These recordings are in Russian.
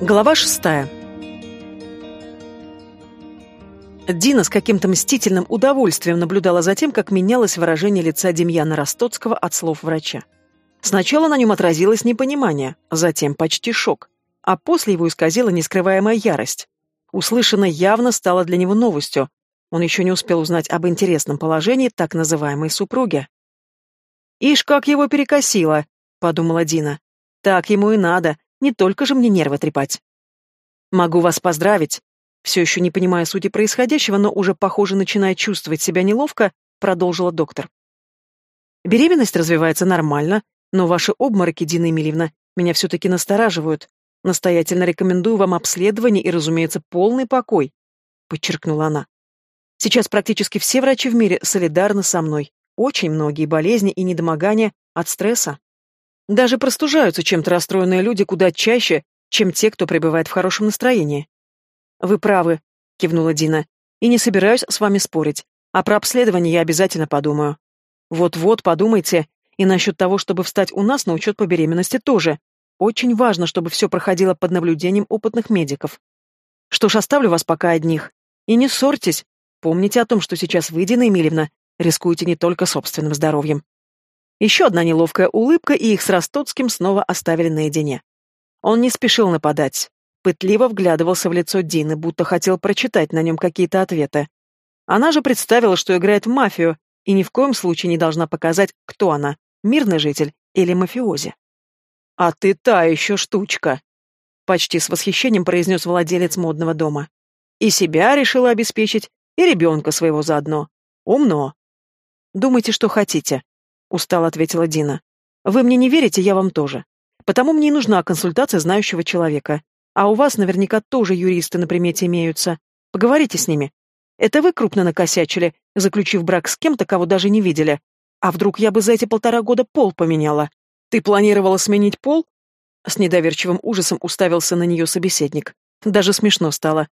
Глава шестая. Дина с каким-то мстительным удовольствием наблюдала за тем, как менялось выражение лица Демьяна Ростоцкого от слов врача. Сначала на нем отразилось непонимание, затем почти шок, а после его исказила нескрываемая ярость. Услышанное явно стало для него новостью. Он еще не успел узнать об интересном положении так называемой супруги. «Ишь, как его перекосило!» — подумала Дина. «Так ему и надо, не только же мне нервы трепать. Могу вас поздравить. Все еще не понимая сути происходящего, но уже, похоже, начиная чувствовать себя неловко, продолжила доктор. Беременность развивается нормально, но ваши обмороки, Дина Емельевна, меня все-таки настораживают. Настоятельно рекомендую вам обследование и, разумеется, полный покой, подчеркнула она. Сейчас практически все врачи в мире солидарны со мной. Очень многие болезни и недомогания от стресса. Даже простужаются чем-то расстроенные люди куда чаще, чем те, кто пребывает в хорошем настроении. «Вы правы», — кивнула Дина, — «и не собираюсь с вами спорить. А про обследование я обязательно подумаю». «Вот-вот, подумайте. И насчет того, чтобы встать у нас на учет по беременности тоже. Очень важно, чтобы все проходило под наблюдением опытных медиков. Что ж, оставлю вас пока одних. И не ссорьтесь. Помните о том, что сейчас вы, Дина Емельевна, рискуете не только собственным здоровьем. Еще одна неловкая улыбка, и их с Ростоцким снова оставили наедине. Он не спешил нападать. Пытливо вглядывался в лицо Дины, будто хотел прочитать на нем какие-то ответы. Она же представила, что играет в мафию, и ни в коем случае не должна показать, кто она — мирный житель или мафиози. «А ты та еще штучка!» — почти с восхищением произнес владелец модного дома. «И себя решила обеспечить, и ребенка своего заодно. Умно. Думайте, что хотите устало ответила Дина. Вы мне не верите, я вам тоже. Потому мне и нужна консультация знающего человека. А у вас наверняка тоже юристы на примете имеются. Поговорите с ними. Это вы крупно накосячили, заключив брак с кем-то, кого даже не видели. А вдруг я бы за эти полтора года пол поменяла? Ты планировала сменить пол? С недоверчивым ужасом уставился на нее собеседник. Даже смешно стало.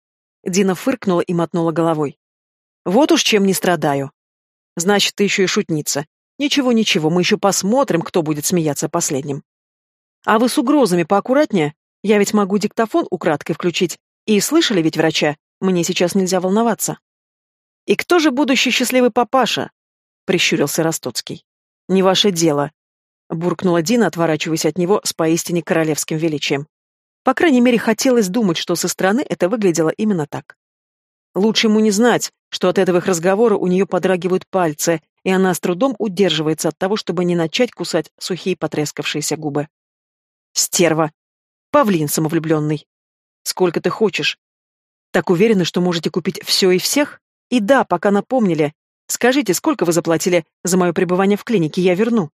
Дина фыркнула и мотнула головой. Вот уж чем не страдаю. Значит, ты еще и шутница. Ничего, ничего, мы еще посмотрим, кто будет смеяться последним. А вы с угрозами поаккуратнее. Я ведь могу диктофон украдкой включить. И слышали ведь врача? Мне сейчас нельзя волноваться. И кто же будущий счастливый папаша? Прищурился Ростоцкий. Не ваше дело. Буркнула Дина, отворачиваясь от него с поистине королевским величием. По крайней мере, хотелось думать, что со стороны это выглядело именно так. Лучше ему не знать, что от этого их разговора у нее подрагивают пальцы, и она с трудом удерживается от того, чтобы не начать кусать сухие потрескавшиеся губы. «Стерва! Павлин самовлюбленный! Сколько ты хочешь? Так уверены, что можете купить все и всех? И да, пока напомнили. Скажите, сколько вы заплатили за мое пребывание в клинике, я верну».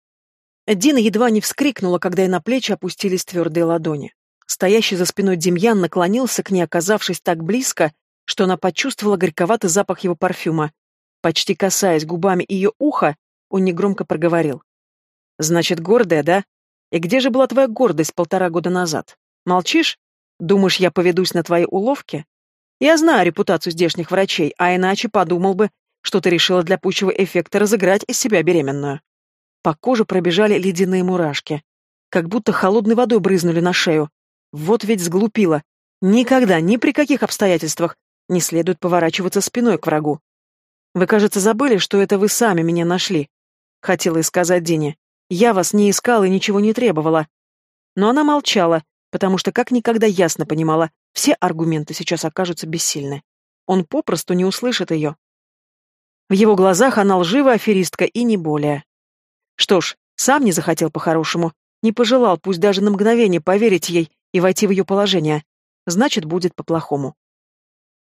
Дина едва не вскрикнула, когда и на плечи опустились твердые ладони. Стоящий за спиной Демьян наклонился к ней, оказавшись так близко, что она почувствовала горьковатый запах его парфюма. Почти касаясь губами ее уха, он негромко проговорил. «Значит, гордая, да? И где же была твоя гордость полтора года назад? Молчишь? Думаешь, я поведусь на твои уловки? Я знаю репутацию здешних врачей, а иначе подумал бы, что ты решила для пущего эффекта разыграть из себя беременную». По коже пробежали ледяные мурашки. Как будто холодной водой брызнули на шею. Вот ведь сглупила. Никогда, ни при каких обстоятельствах не следует поворачиваться спиной к врагу. Вы, кажется, забыли, что это вы сами меня нашли. Хотела и сказать Дине. Я вас не искала и ничего не требовала. Но она молчала, потому что как никогда ясно понимала, все аргументы сейчас окажутся бессильны. Он попросту не услышит ее. В его глазах она лживая аферистка и не более. Что ж, сам не захотел по-хорошему, не пожелал пусть даже на мгновение поверить ей и войти в ее положение. Значит, будет по-плохому.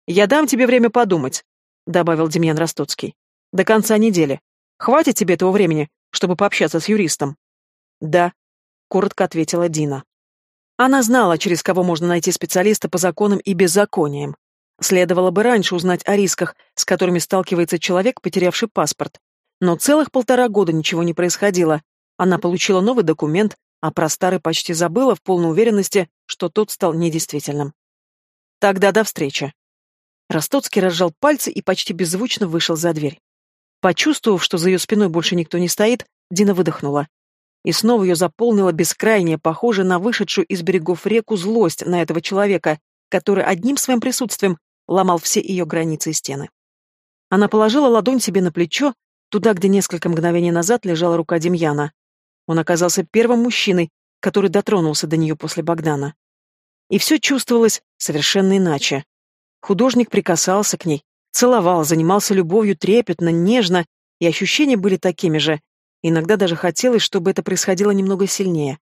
«Я дам тебе время подумать», добавил Демьян Ростоцкий. «До конца недели. Хватит тебе этого времени, чтобы пообщаться с юристом?» «Да», — коротко ответила Дина. Она знала, через кого можно найти специалиста по законам и беззакониям. Следовало бы раньше узнать о рисках, с которыми сталкивается человек, потерявший паспорт. Но целых полтора года ничего не происходило. Она получила новый документ, а про старый почти забыла в полной уверенности, что тот стал недействительным. «Тогда до встречи», Ростоцкий разжал пальцы и почти беззвучно вышел за дверь. Почувствовав, что за ее спиной больше никто не стоит, Дина выдохнула. И снова ее заполнила бескрайняя, похожая на вышедшую из берегов реку злость на этого человека, который одним своим присутствием ломал все ее границы и стены. Она положила ладонь себе на плечо, туда, где несколько мгновений назад лежала рука Демьяна. Он оказался первым мужчиной, который дотронулся до нее после Богдана. И все чувствовалось совершенно иначе. Художник прикасался к ней, целовал, занимался любовью трепетно, нежно, и ощущения были такими же. Иногда даже хотелось, чтобы это происходило немного сильнее.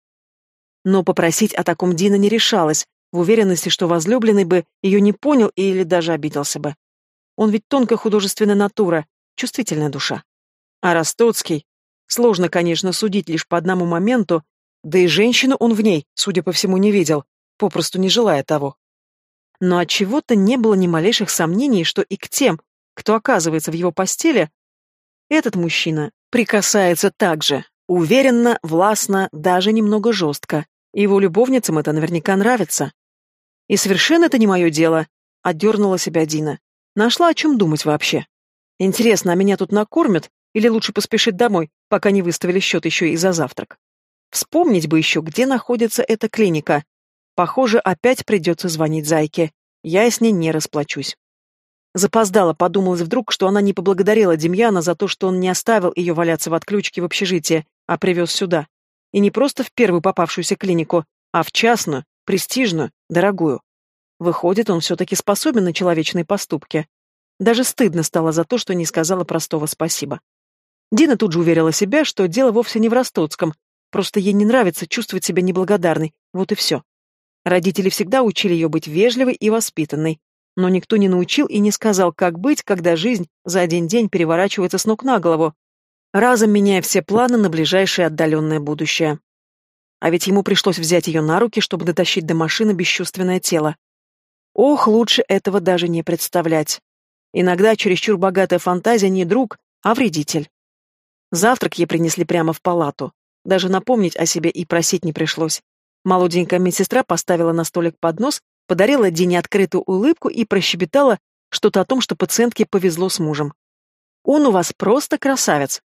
Но попросить о таком Дина не решалась, в уверенности, что возлюбленный бы ее не понял или даже обиделся бы. Он ведь тонкая художественная натура, чувствительная душа. А Ростоцкий... Сложно, конечно, судить лишь по одному моменту, да и женщину он в ней, судя по всему, не видел, попросту не желая того но от чего-то не было ни малейших сомнений, что и к тем, кто оказывается в его постели, этот мужчина прикасается так же, уверенно, властно, даже немного жестко. Его любовницам это наверняка нравится. И совершенно это не мое дело, отдернула себя Дина. Нашла о чем думать вообще. Интересно, а меня тут накормят или лучше поспешить домой, пока не выставили счет еще и за завтрак? Вспомнить бы еще, где находится эта клиника, Похоже, опять придется звонить Зайке. Я с ней не расплачусь. Запоздала, подумалось вдруг, что она не поблагодарила Демьяна за то, что он не оставил ее валяться в отключке в общежитии, а привез сюда. И не просто в первую попавшуюся клинику, а в частную, престижную, дорогую. Выходит, он все-таки способен на человечные поступки. Даже стыдно стало за то, что не сказала простого спасибо. Дина тут же уверила себя, что дело вовсе не в Ростоцком, просто ей не нравится чувствовать себя неблагодарной, вот и все. Родители всегда учили ее быть вежливой и воспитанной, но никто не научил и не сказал, как быть, когда жизнь за один день переворачивается с ног на голову, разом меняя все планы на ближайшее отдаленное будущее. А ведь ему пришлось взять ее на руки, чтобы дотащить до машины бесчувственное тело. Ох, лучше этого даже не представлять. Иногда чересчур богатая фантазия не друг, а вредитель. Завтрак ей принесли прямо в палату. Даже напомнить о себе и просить не пришлось. Молоденькая медсестра поставила на столик поднос, подарила Дине открытую улыбку и прощебетала что-то о том, что пациентке повезло с мужем. «Он у вас просто красавец!»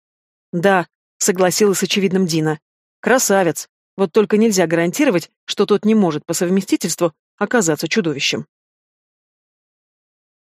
«Да», — согласилась с очевидным Дина. «Красавец. Вот только нельзя гарантировать, что тот не может по совместительству оказаться чудовищем».